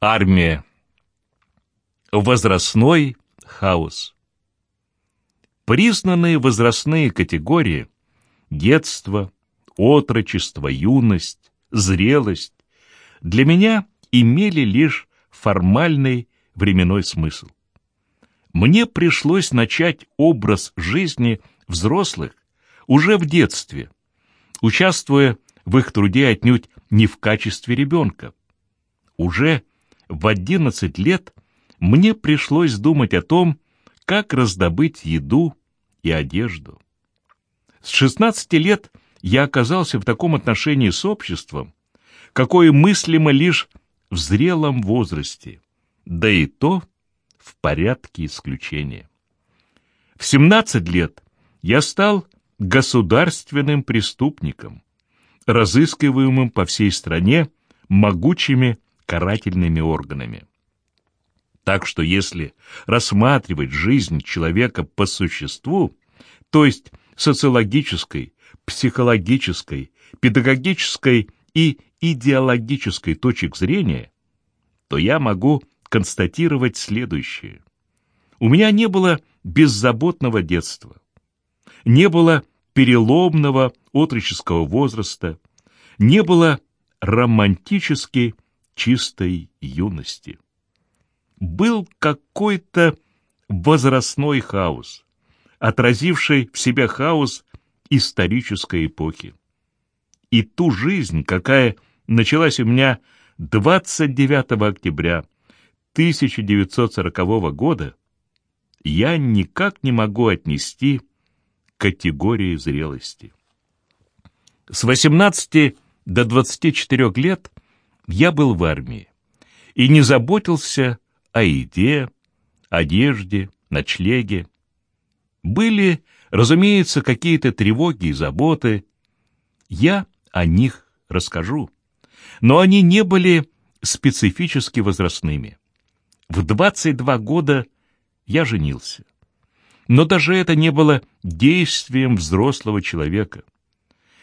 Армия. Возрастной хаос. Признанные возрастные категории – детство, отрочество, юность, зрелость – для меня имели лишь формальный временной смысл. Мне пришлось начать образ жизни взрослых уже в детстве, участвуя в их труде отнюдь не в качестве ребенка. Уже в одиннадцать лет мне пришлось думать о том, как раздобыть еду и одежду. С шестнадцати лет я оказался в таком отношении с обществом, какое мыслимо лишь в зрелом возрасте, да и то в порядке исключения. В семнадцать лет я стал государственным преступником, разыскиваемым по всей стране могучими карательными органами. Так что если рассматривать жизнь человека по существу, то есть социологической, психологической, педагогической и идеологической точек зрения, то я могу констатировать следующее. У меня не было беззаботного детства, не было переломного отроческого возраста, не было романтически чистой юности. Был какой-то возрастной хаос, отразивший в себе хаос исторической эпохи. И ту жизнь, какая началась у меня 29 октября 1940 года, я никак не могу отнести к категории зрелости. С 18 до 24 лет я был в армии и не заботился о еде, одежде, ночлеге. Были, разумеется, какие-то тревоги и заботы. Я о них расскажу. Но они не были специфически возрастными. В 22 года я женился. Но даже это не было действием взрослого человека.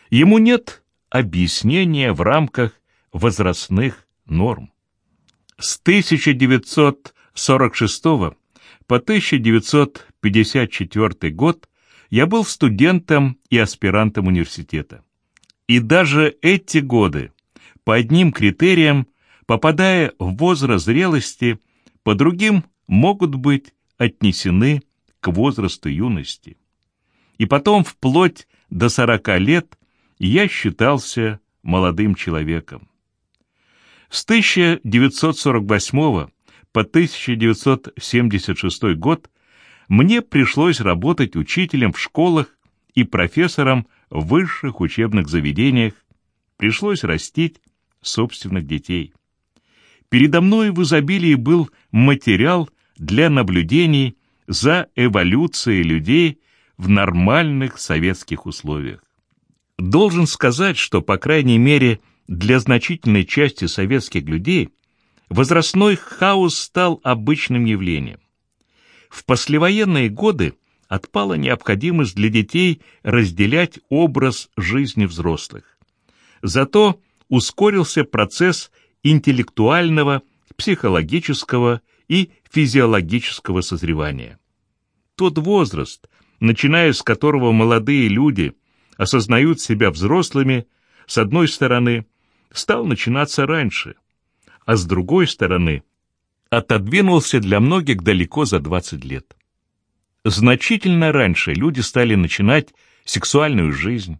Ему нет объяснения в рамках возрастных норм. С 1946 по 1954 год я был студентом и аспирантом университета. И даже эти годы, по одним критериям, попадая в возраст зрелости, по другим могут быть отнесены к возрасту юности. И потом, вплоть до 40 лет, я считался молодым человеком. С 1948 по 1976 год мне пришлось работать учителем в школах и профессором в высших учебных заведениях, пришлось растить собственных детей. Передо мной в изобилии был материал для наблюдений за эволюцией людей в нормальных советских условиях. Должен сказать, что, по крайней мере, для значительной части советских людей возрастной хаос стал обычным явлением. В послевоенные годы отпала необходимость для детей разделять образ жизни взрослых. Зато ускорился процесс интеллектуального, психологического и физиологического созревания. Тот возраст, начиная с которого молодые люди – осознают себя взрослыми, с одной стороны, стал начинаться раньше, а с другой стороны, отодвинулся для многих далеко за 20 лет. Значительно раньше люди стали начинать сексуальную жизнь,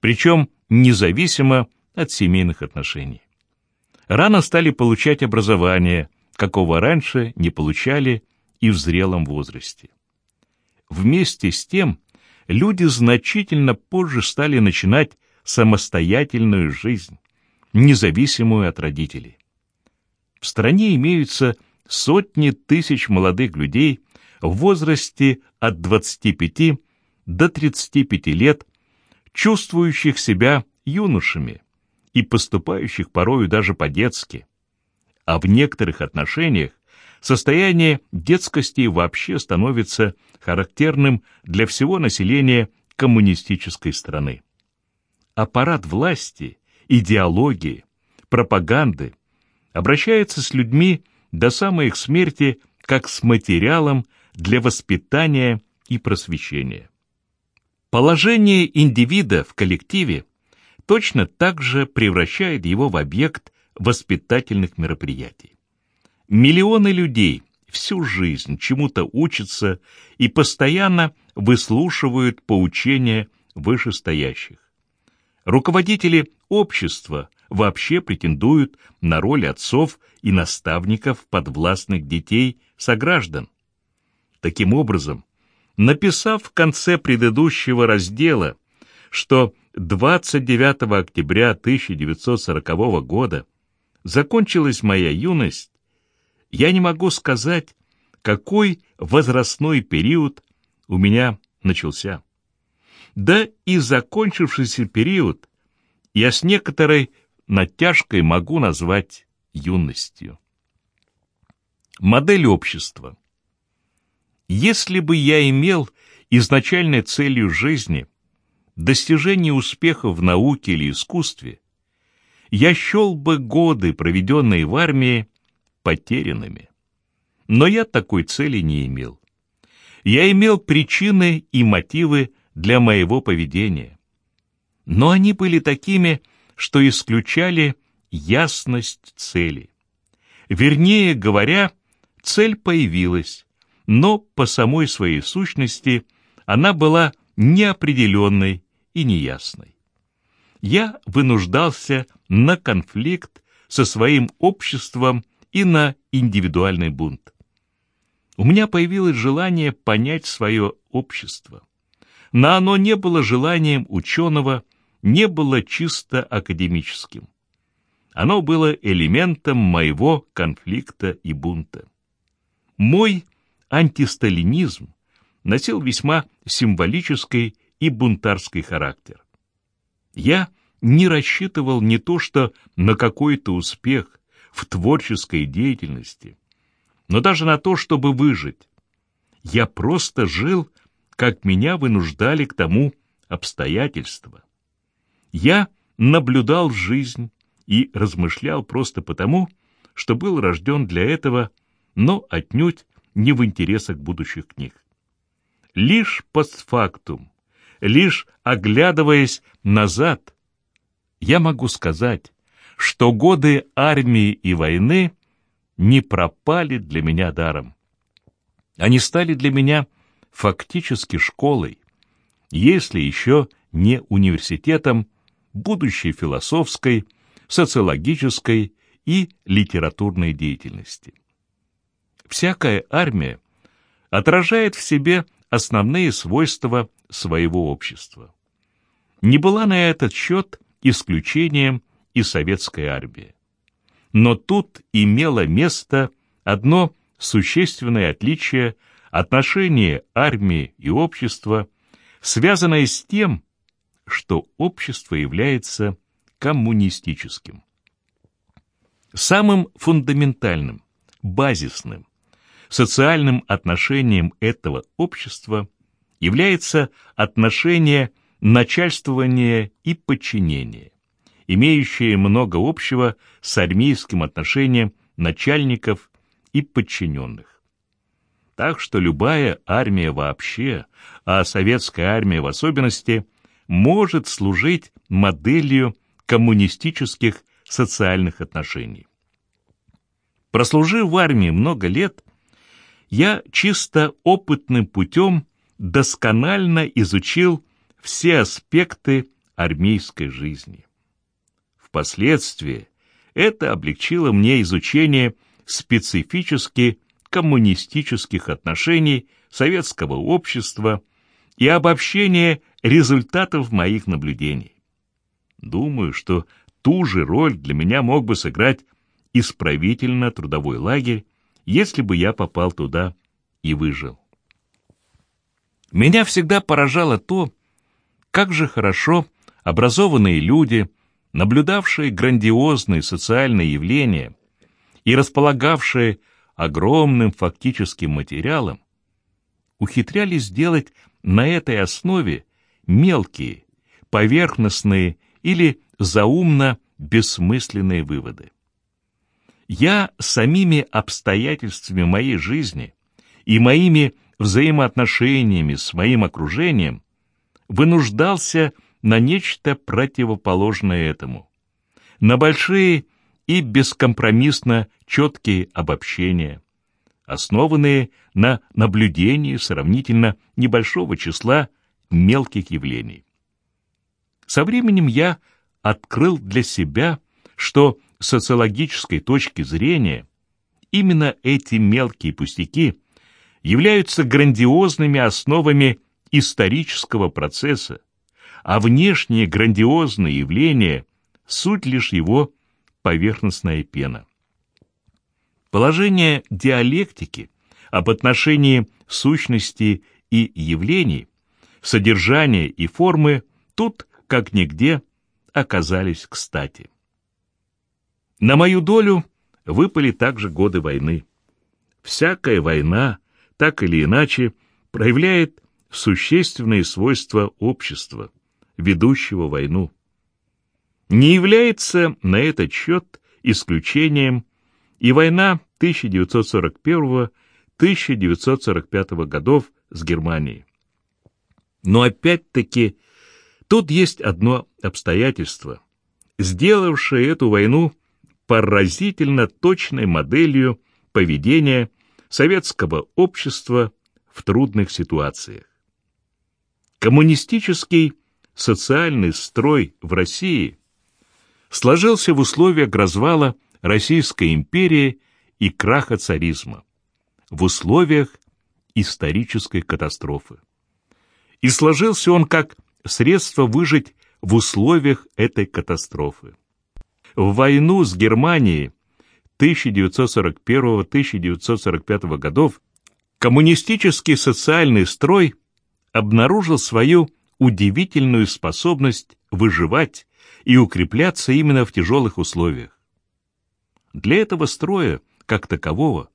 причем независимо от семейных отношений. Рано стали получать образование, какого раньше не получали и в зрелом возрасте. Вместе с тем люди значительно позже стали начинать самостоятельную жизнь, независимую от родителей. В стране имеются сотни тысяч молодых людей в возрасте от 25 до 35 лет, чувствующих себя юношами и поступающих порою даже по-детски. А в некоторых отношениях состояние детскости вообще становится характерным для всего населения коммунистической страны. Аппарат власти, идеологии, пропаганды обращается с людьми до самой их смерти как с материалом для воспитания и просвещения. Положение индивида в коллективе точно так же превращает его в объект воспитательных мероприятий. Миллионы людей всю жизнь чему-то учатся и постоянно выслушивают поучения вышестоящих. Руководители общества вообще претендуют на роль отцов и наставников подвластных детей сограждан. Таким образом, написав в конце предыдущего раздела, что 29 октября 1940 года закончилась моя юность, я не могу сказать, какой возрастной период у меня начался. Да и закончившийся период я с некоторой натяжкой могу назвать юностью. Модель общества. Если бы я имел изначальной целью жизни достижение успеха в науке или искусстве, я счел бы годы, проведенные в армии, потерянными. Но я такой цели не имел. Я имел причины и мотивы для моего поведения. Но они были такими, что исключали ясность цели. Вернее говоря, цель появилась, но по самой своей сущности она была неопределенной и неясной. Я вынуждался на конфликт со своим обществом и на индивидуальный бунт. У меня появилось желание понять свое общество. Но оно не было желанием ученого, не было чисто академическим. Оно было элементом моего конфликта и бунта. Мой антисталинизм носил весьма символический и бунтарский характер. Я не рассчитывал не то что на какой-то успех в творческой деятельности, но даже на то, чтобы выжить. Я просто жил, как меня вынуждали к тому обстоятельства. Я наблюдал жизнь и размышлял просто потому, что был рожден для этого, но отнюдь не в интересах будущих книг. Лишь постфактум, лишь оглядываясь назад, я могу сказать, что годы армии и войны не пропали для меня даром. Они стали для меня фактически школой, если еще не университетом будущей философской, социологической и литературной деятельности. Всякая армия отражает в себе основные свойства своего общества. Не была на этот счет исключением и советская армия. Но тут имело место одно существенное отличие отношения армии и общества, связанное с тем, что общество является коммунистическим. Самым фундаментальным, базисным, социальным отношением этого общества является отношение начальствования и подчинения имеющие много общего с армейским отношением начальников и подчиненных. Так что любая армия вообще, а советская армия в особенности, может служить моделью коммунистических социальных отношений. Прослужив в армии много лет, я чисто опытным путем досконально изучил все аспекты армейской жизни. Впоследствии это облегчило мне изучение специфически коммунистических отношений советского общества и обобщение результатов моих наблюдений. Думаю, что ту же роль для меня мог бы сыграть исправительно-трудовой лагерь, если бы я попал туда и выжил. Меня всегда поражало то, как же хорошо образованные люди – наблюдавшие грандиозные социальные явления и располагавшие огромным фактическим материалом, ухитрялись сделать на этой основе мелкие, поверхностные или заумно бессмысленные выводы. Я самими обстоятельствами моей жизни и моими взаимоотношениями с моим окружением вынуждался на нечто противоположное этому, на большие и бескомпромиссно четкие обобщения, основанные на наблюдении сравнительно небольшого числа мелких явлений. Со временем я открыл для себя, что с социологической точки зрения именно эти мелкие пустяки являются грандиозными основами исторического процесса, а внешние грандиозные явления — суть лишь его поверхностная пена. Положение диалектики об отношении сущности и явлений, содержания и формы тут, как нигде, оказались кстати. На мою долю выпали также годы войны. Всякая война, так или иначе, проявляет существенные свойства общества, ведущего войну. Не является на этот счет исключением и война 1941-1945 годов с Германией. Но опять-таки тут есть одно обстоятельство, сделавшее эту войну поразительно точной моделью поведения советского общества в трудных ситуациях. Коммунистический социальный строй в России сложился в условиях развала Российской империи и краха царизма, в условиях исторической катастрофы. И сложился он как средство выжить в условиях этой катастрофы. В войну с Германией 1941-1945 годов коммунистический социальный строй обнаружил свою удивительную способность выживать и укрепляться именно в тяжелых условиях. Для этого строя, как такового,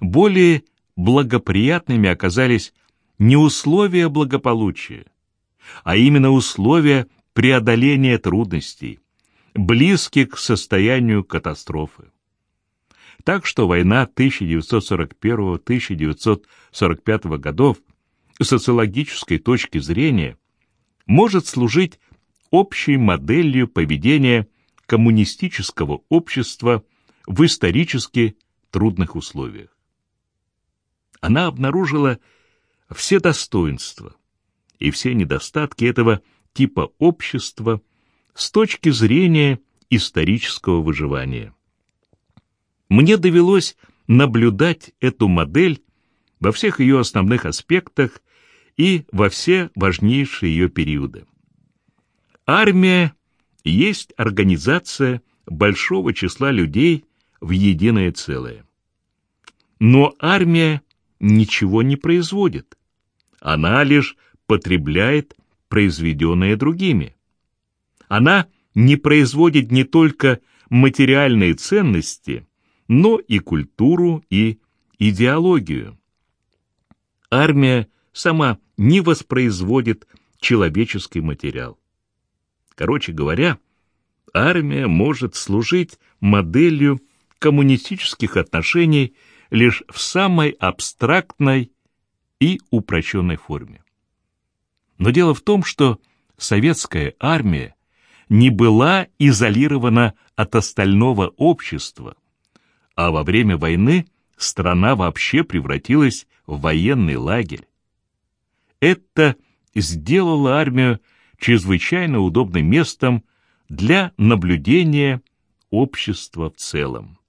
более благоприятными оказались не условия благополучия, а именно условия преодоления трудностей, близких к состоянию катастрофы. Так что война 1941-1945 годов с социологической точки зрения может служить общей моделью поведения коммунистического общества в исторически трудных условиях. Она обнаружила все достоинства и все недостатки этого типа общества с точки зрения исторического выживания. Мне довелось наблюдать эту модель во всех ее основных аспектах и во все важнейшие ее периоды. Армия есть организация большого числа людей в единое целое. Но армия ничего не производит. Она лишь потребляет произведенное другими. Она не производит не только материальные ценности, но и культуру и идеологию. Армия сама не воспроизводит человеческий материал. Короче говоря, армия может служить моделью коммунистических отношений лишь в самой абстрактной и упрощенной форме. Но дело в том, что советская армия не была изолирована от остального общества, а во время войны страна вообще превратилась в военный лагерь. Это сделало армию чрезвычайно удобным местом для наблюдения общества в целом.